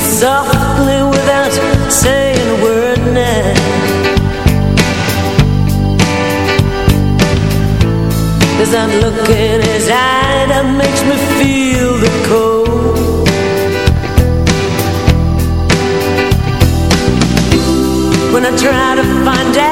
softly without saying a word I'm looking his eye, that makes me feel the cold. When I try to find out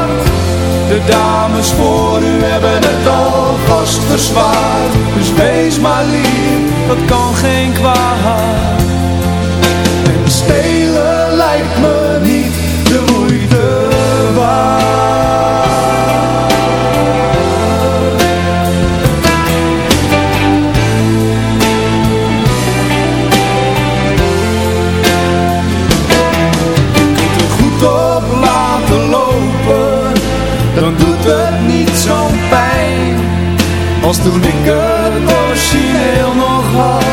De dames voor u hebben het al vast verzwaard. Dus wees maar lief, dat kan geen kwaad. En stelen lijkt me niet de moeite Als toen ik het origineel nog had.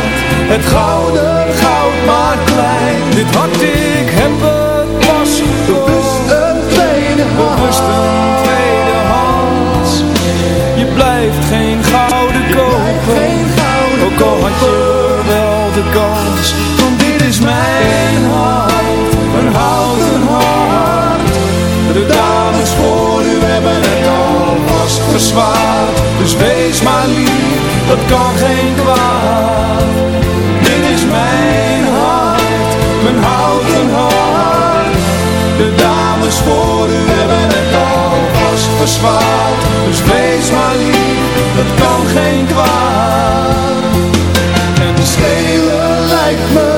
Het gouden goud maar klein. Dit hart ik heb het pas gekocht. Bewust een tweede hand. Een tweede hand. Je blijft geen gouden kopen Ook al had je wel de kans Want dit is mijn hart. Een houten hart dus wees maar lief, dat kan geen kwaad. Dit is mijn hart, mijn houten hart. De dames voor u hebben het al vast verzwaard. Dus wees maar lief, dat kan geen kwaad. En de stelen lijkt me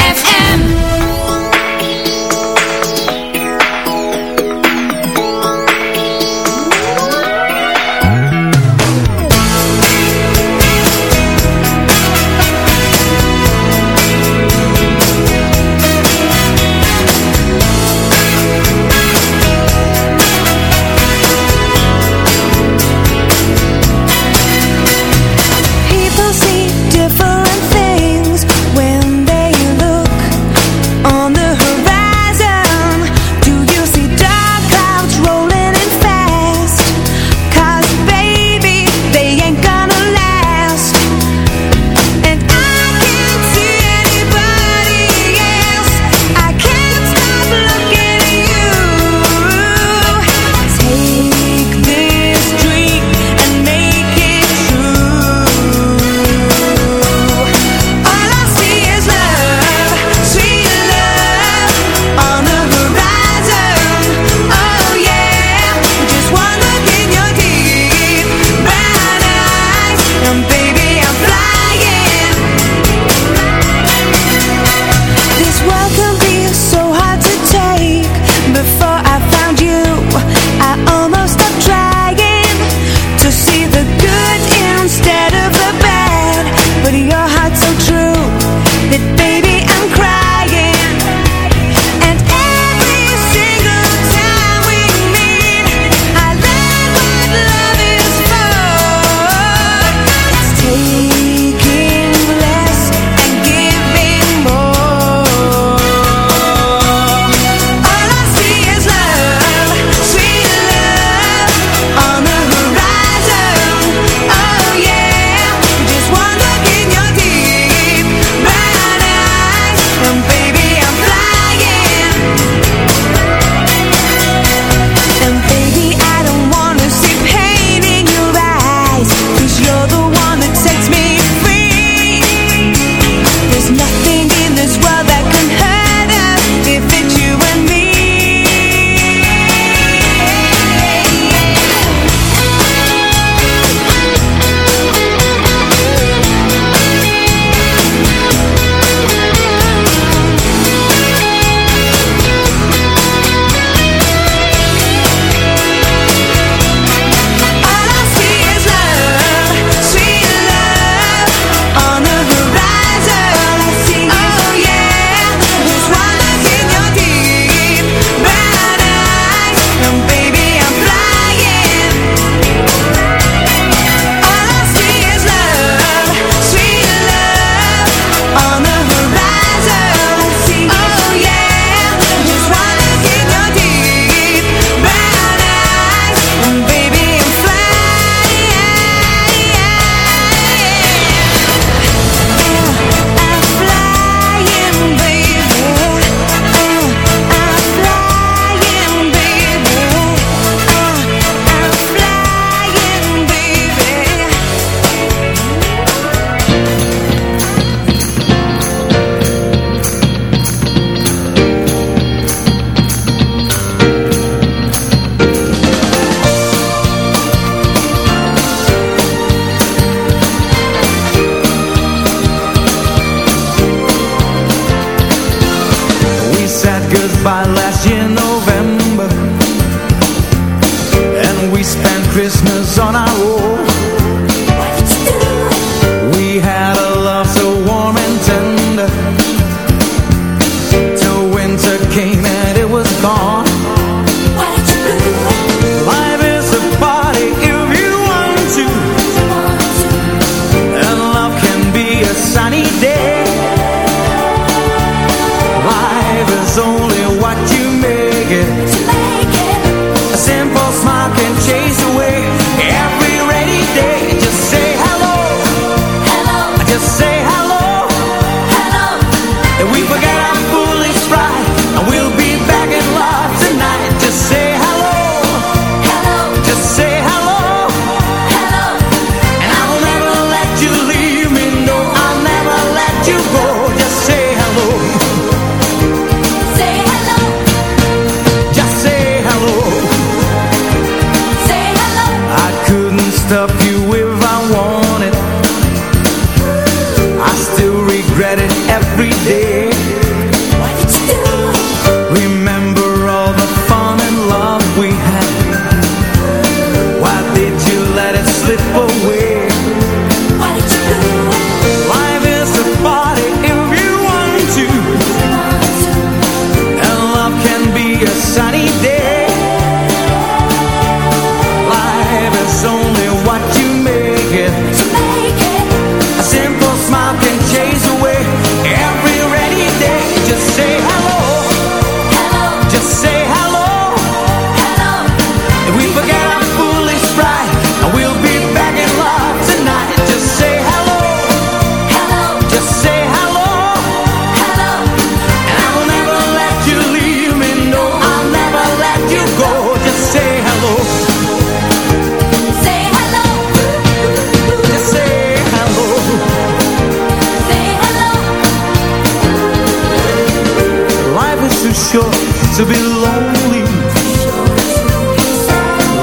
too short to be lonely.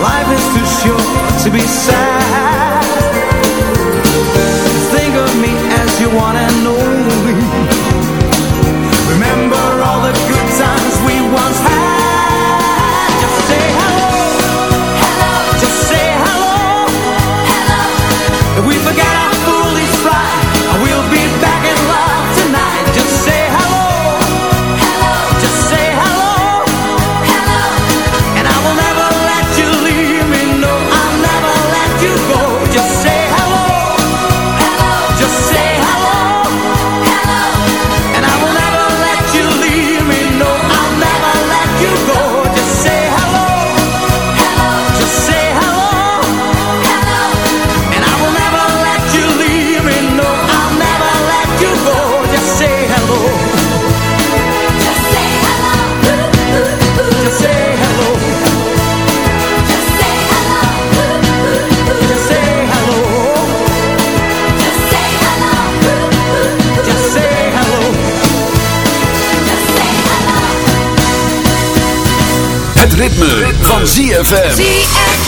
Life is too short to be sad. Think of me as you want and ZFM.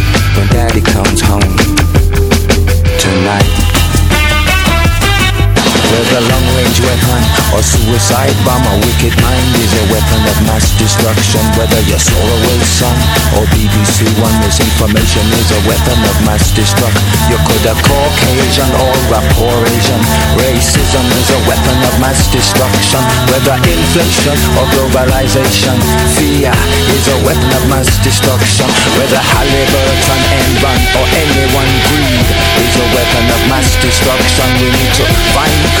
When daddy comes home. Tonight whether long-range weapon or suicide bomb A wicked mind is a weapon of mass destruction. Whether you're Solarway Sun or BBC One Misinformation is a weapon of mass destruction. You could have Caucasian or rapport Asian Racism is a weapon of mass destruction. Whether inflation or globalization Fear is a weapon of mass destruction. Whether Halliburton, Enron or anyone greed Is a weapon of mass destruction. We need to find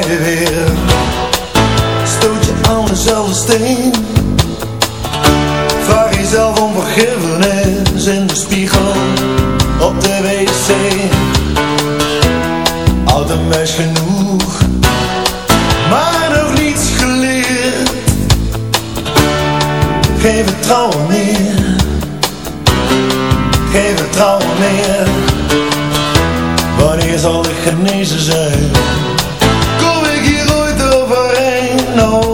je weer. Stoot je aan dezelfde steen. Vraag jezelf om vergiffenis In de spiegel op de wc. Oud een genoeg Maar nog niets geleerd. Geen vertrouwen meer Geen vertrouwen meer Wanneer zal ik genezen zijn? know.